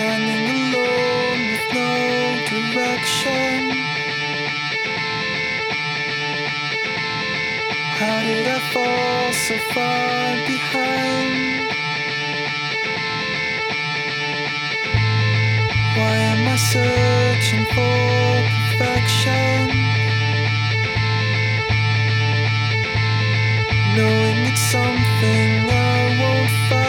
standing alone with no direction. How did I fall so far behind? Why am I searching for perfection? Knowing it's something I won't find.